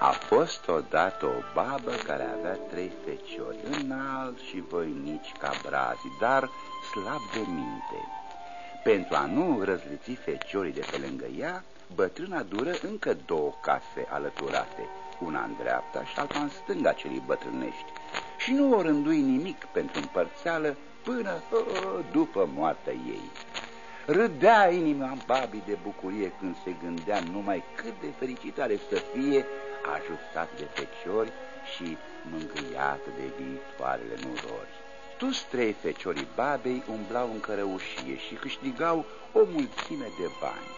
A fost odată o babă care avea trei feciori, înalt și voinici ca brazii, dar slab de minte. Pentru a nu răzliți feciorii de pe lângă ea, bătrâna dură încă două case alăturate, una în dreapta și alta în stânga celei bătrânești, și nu o rândui nimic pentru împărțeală până uh, după moartea ei. Râdea inima babii de bucurie când se gândea numai cât de fericită are să fie ajustat de feciori și mângâiată de viitoarele nurori. Toți trei feciorii babei umblau în cărăușie și câștigau o mulțime de bani.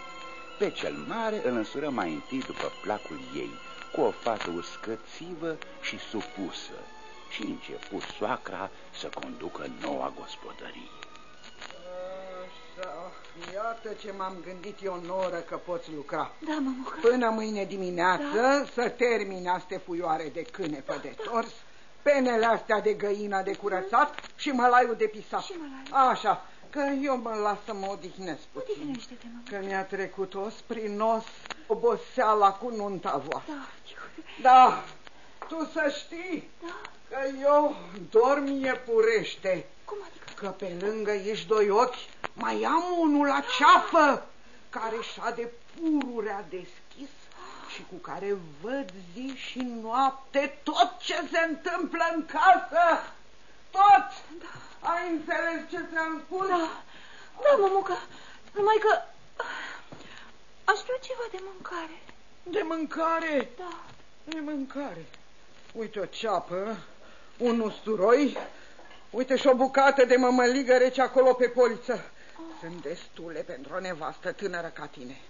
Pe cel mare îl însură mai întâi după placul ei, cu o fată uscățivă și supusă, și început soacra să conducă noua gospodărie. Așa, iată ce m-am gândit eu în oră că poți lucra. Da, mămucă. Până mâine dimineață da. să termini astea fuioare de cânepe de tors, penele astea de găină de curățat și mălaiul de pisat. Și mălaiul. Așa, că eu mă las să mă odihnesc puțin. Odihnește-te, mămucă. Că mi-a trecut os prin nos oboseala cu nunta voastră. Da, Da, tu să știi da. că eu dorm iepurește. Cum adică? Că pe lângă ești doi ochi, mai am unul la ceafă, care șade pururea deschis și cu care văd zi și noapte tot ce se întâmplă în casă. Tot! Da. Ai înțeles ce ți-am spus? Da, da, mămucă. Numai că aș vrea ceva de mâncare. De mâncare, Da. de mâncare. Uite o ceapă, un usturoi, uite și o bucată de mămăligă rece acolo pe poliță. Sunt destule pentru o nevastă tânără ca tine.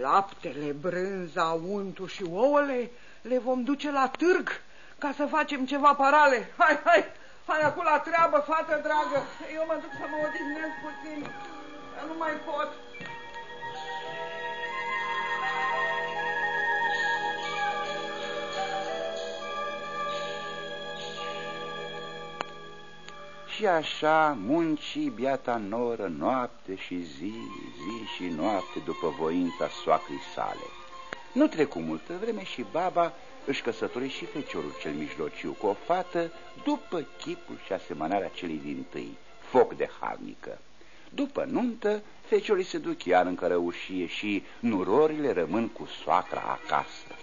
Laptele, brânza, untul și ouăle le vom duce la târg ca să facem ceva parale. Hai, hai, hai acum la treabă, fată dragă. Eu mă duc să mă odihnesc puțin, că nu mai pot. Și așa munci biata noră noapte și zi, zi și noapte după voința soacrii sale. Nu trecu multă vreme și baba își căsători și feciorul cel mijlociu cu o fată după chipul și asemănarea celei din tâi, foc de harnică. După nuntă, feciorii se duc iar în cărăușie și nurorile rămân cu soacra acasă.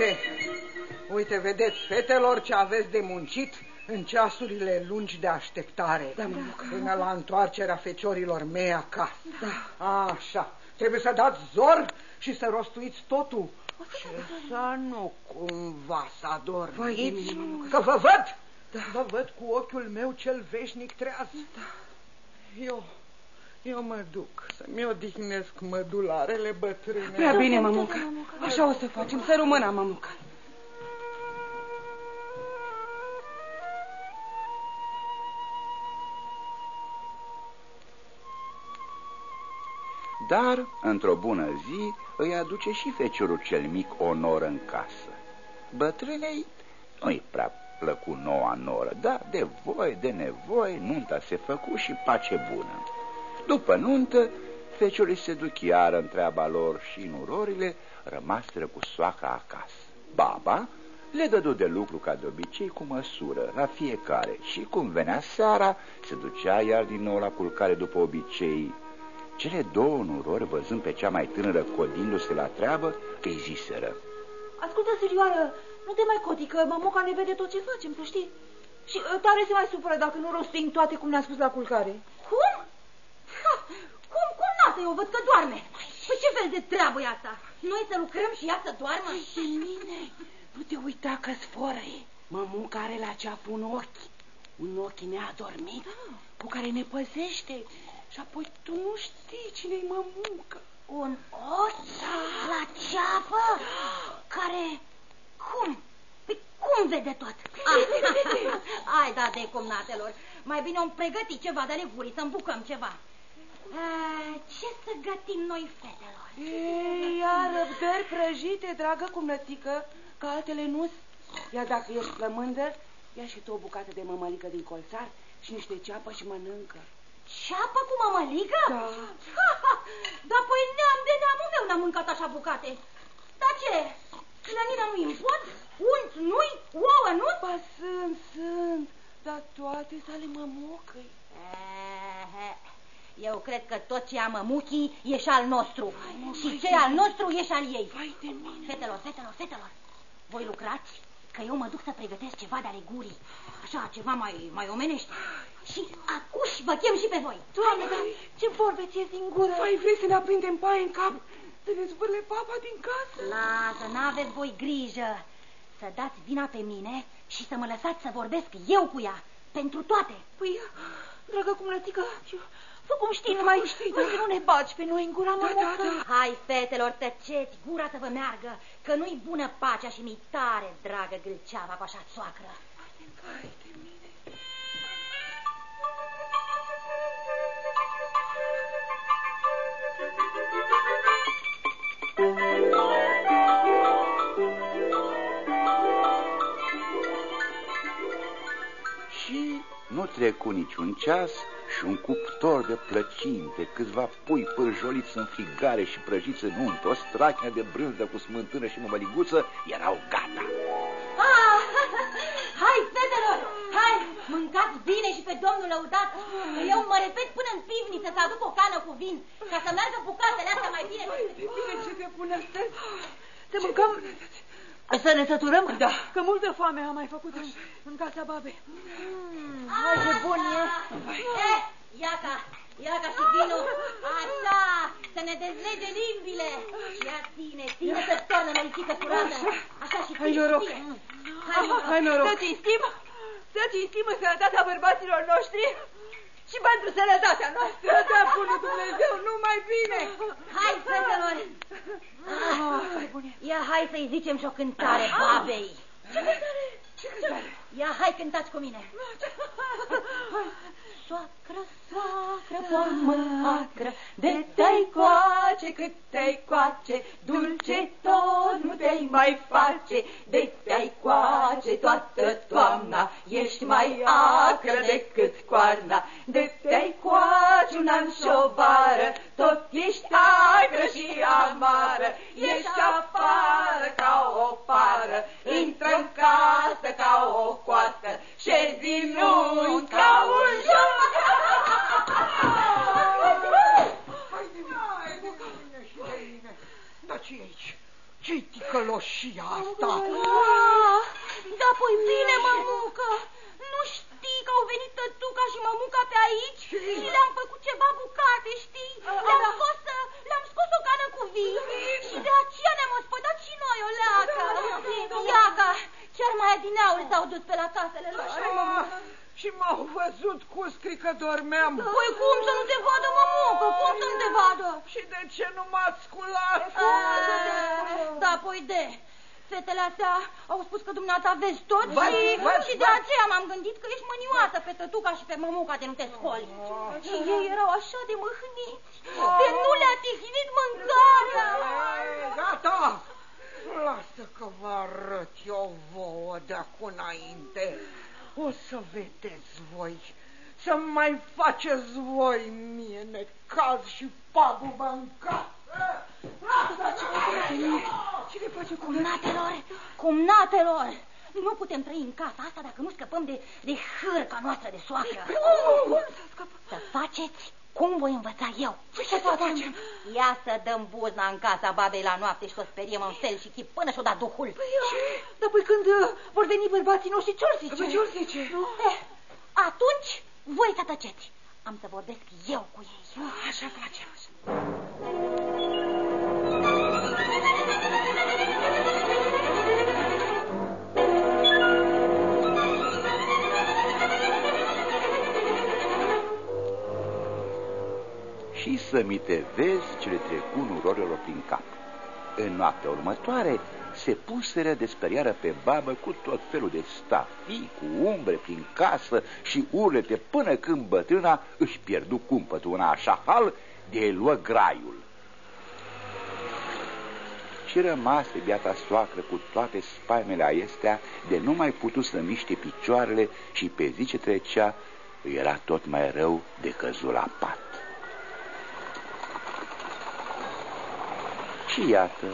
Uite, uite, vedeți, fetelor, ce aveți de muncit în ceasurile lungi de așteptare. Da, mămucă. Până la întoarcerea feciorilor mei acasă. Da. Așa, trebuie să dați zor și să rostuiți totul. Și să nu cumva să adormiți, că vă văd, da. vă văd cu ochiul meu cel veșnic treaz. Da. Eu, eu mă duc să-mi odihnesc mădularele bătrâne. Prea bine, mămucă. Așa o să facem, să rămână, mămucă. Dar, într-o bună zi, îi aduce și feciorul cel mic o noră în casă. Bătrânei nu-i prea plăcu noua noră, dar de voie, de nevoie, nunta se făcu și pace bună. După nuntă, feciorii se duc iară în treaba lor și nurorile rămaseră cu soacra acasă. Baba le dădu de lucru ca de obicei cu măsură la fiecare și cum venea seara, se ducea iar din nou la culcare după obicei. Cele două nurori, văzând pe cea mai tânără codindu-se la treabă, îi ziseră. Ascultă, Sirioară, nu te mai coti, că mamoca ne vede tot ce facem, să știi. Și uh, tare se mai supără dacă nu rostim toate cum ne-a spus la culcare. Cum? Ha, cum, cum n Eu văd că doarme. Păi ce fel de treabă e asta? Noi să lucrăm și ea să doarmă? De mine, nu te uita că sforă Mămuca are la ceapă un ochi, un ochi neadormit, cu care ne păzește. Și apoi tu nu știi cine-i mămucă. Un ochi la ceapă care... Cum? Păi cum vede tot? Ah, Ai da de cumnatelor. Mai bine om pregăti ceva de ale furii, să îmbucăm ceva. Cum A, ce să gătim noi, fetelor? Ei, ia răbdări prăjite, dragă cumnățică, că altele nu Iar dacă ești plămândă, ia și tu o bucată de mămălică din colțar și niște ceapă și mănâncă. Ceapă cu mămălică? Da. Dar păi neam de neamul meu n-am mâncat așa bucate. Dar ce? Clănina nu-i în pot? Unt nu-i? Ouă nu Ba sunt, sunt, dar toate sale mămucăi. Eu cred că tot ce am mămuchii e și al nostru. mă, și vai ce de e al mine. nostru e și al ei. Vai de mine. Fetelor, fetelor, fetelor, voi lucrați? Că eu mă duc să pregătesc ceva de ale gurii. Așa, ceva mai, mai omenește. Și acuși vă chem și pe voi. Doamne, dar ce vorbe ți din gură? Vai, vrei să ne aprindem paie în cap? Să ne zvârle papa din casă? Lasă, n-aveți voi grijă. Să dați vina pe mine și să mă lăsați să vorbesc eu cu ea. Pentru toate. Păi, dragă cumnățică, fă cum știi, numai știi, da. să nu ne baci pe noi în gura Da, mămucă. da, da. Hai, fetelor, tăceți, gura să vă meargă, că nu-i bună pacea și mi tare, dragă gâlceava cu așa soacră. Vai de mine. Și nu trecu niciun ceas și un cuptor de plăcinte, câțiva pui pârjoliți în frigare și prăjiți în unt, o strachnă de brânză cu smântână și mămăliguță, erau gata. Ah, hai, fetelor, hai, mâncați bine și pe domnul lăudat. Eu mă repet până în pivniță să aduc o cană cu vin, ca să meargă bucatele astea mai bine. De bine ce te pune astăzi? Să mâncăm, să ne săturăm? Da. Că multă foame am mai făcut în, în casa babei. Mm, hai, ce bun e. Eh, iaca, iaca și vinul, așa, să ne dezlege limbile. Și ia ține, ține să toarnă măricică curată. Așa și Hai ține, noroc. ține. Hai, noroc. Hai noroc. Să cinstim, să cinstim în sănătatea bărbaților noștri și pentru sănătatea noastră. Să dea bunul Dumnezeu numai bine. Hai, fetelor. Ia hai să-i zicem și o cântare babei. Ce cântare? Ce cântare? Ia hai cântați cu mine. Soacră, soacră, poamă acră, de te-ai coace cât te-ai coace, dulce tot nu te-ai mai face, de te-ai coace toată toamna, ești mai acră decât coarna, de te-ai coace un an și o vară, tot ești acră și amară, ești afară ca o pară, intră în casă ca o coastă, șezi în unt ca un joc. Hai de mine și de mine. Dar ce e aici? Ce-i ticăloșia asta? Da, păi bine, mămucă. Nu știi că au venit tătuca și mămuca pe aici și le-am făcut ceva bucate, știi? Le-am scos, le-am scos o cană cu vin și de aceea ne-am ospătat și noi o leacă. Iaca, chiar mai adineauri s-au dus pe la casele lor. Ah, și m-au văzut cu scri că dormeam. Păi cum să nu te vadă, mămucă? Cum să nu te vadă? Și de ce nu m-ați sculat? Da, păi de. Fetele astea au spus că dumneata vezi tot Văd, și, văd, și de văd. aceea m-am gândit că ești mânioasă pe tătuca și pe mămuca de nu te scoli. Și ei erau așa de mâhniți, de nu le-a tihnit mâncarea. Ai, Gata! Lasă că vă arăt eu vouă de acum înainte. O să vedeți voi, să mai faceți voi mie necaz și pagubă în casă. Lasă Ce ne face cu Cumnatelor, cumnatelor, nu putem trăi în casa asta dacă nu scăpăm de, de hârca noastră de soacră. Să faceți cum voi învăța eu. Ce să facem? Ia să dăm buzna în casa babei la noapte și să o speriem în fel și chip până și-o da duhul. Dar păi când uh, vor veni bărbații noștri, ce-or zice? Păi ce-or zice? Eh, atunci voi să tăceți. Am să vorbesc eu cu ei. Așa facem. Și să mi te vezi ce le trecu nurorilor prin cap. În noaptea următoare se puseră de speriară pe babă cu tot felul de stafii, cu umbre prin casă și urlete, până când bătrâna își pierdu cumpătul în așa hal de luă graiul. Și rămase biata soacră cu toate spaimele aestea de nu mai putut să miște picioarele și pe zi ce trecea era tot mai rău de căzul la pat. Și iată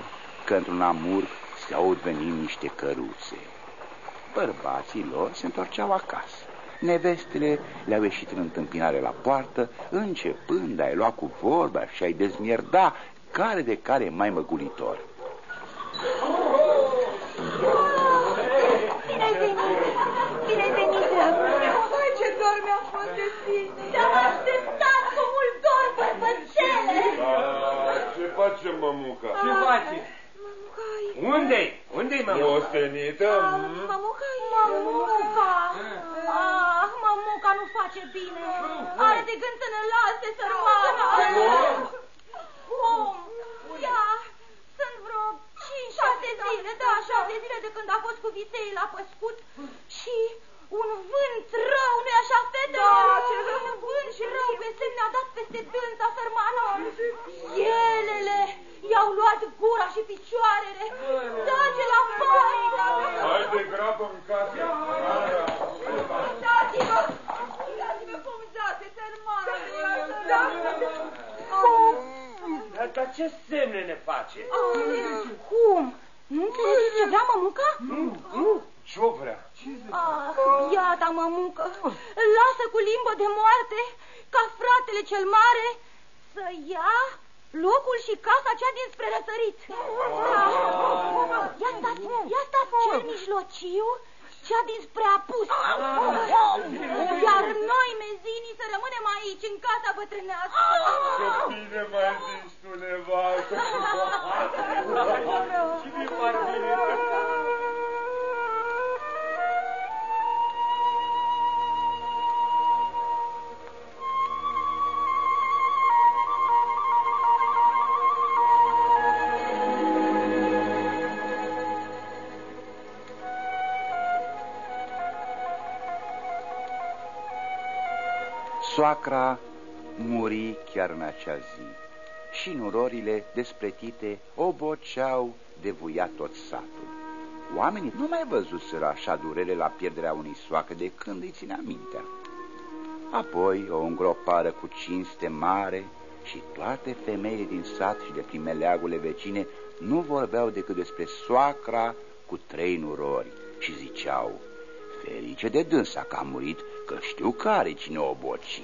că într-un amurg se aud venind niște căruțe. Bărbații lor se întorceau acasă. Nevestele le-au ieșit în întâmpinare la poartă, începând a-i lua cu vorba și a-i dezmierda care de care mai măgulitor. Bine ai venit! Bine ai venit, Hai, ce dor mi-a fost de tine! Te-am așteptat cu mult dor, bărbățele! Ce face mămuca? Ce face? Mămucai! Unde-i? Unde-i, E mămuca? ostenită? Mămucai! Mămuca! Ah, mămuca nu face bine! Are de gând să ne lase sărmana! Cum? Ia! Sunt vreo cinci, șase zile, da, șase zile de când a fost cu viței la păscut și un vânt rău, nu-i așa, fete? Da, ce rău! Un vânt și rău pe semne a dat peste dânsa sărmană. Elele i-au luat gura și picioarele. Dați la panică! Hai de grabă în casă. Dați-vă! Dați-vă cum zace sărmană! Dar, dar ce semne ne face? Cum? Nu înțelegi ce vrea mămuca? Nu, nu. Ce-o vrea? Ah, biata mămucă, îl lasă cu limbă de moarte ca fratele cel mare să ia locul și casa cea dinspre răsărit. Da. Ia stați, ia stați, cel mijlociu, cea dinspre apus. Iar noi, mezinii, să rămânem aici, în casa bătrânească. Bine mai zis tu, nevastă. Și mi par bine. Soacra muri chiar în acea zi și nurorile despletite oboceau de vuia tot satul. Oamenii nu mai văzuseră așa durere la pierderea unei soacă de când îi ținea mintea. Apoi o îngropară cu cinste mare și toate femeile din sat și de prin meleagurile vecine nu vorbeau decât despre soacra cu trei nurori și ziceau, ferice de dânsa că a murit, că știu care cine o boci.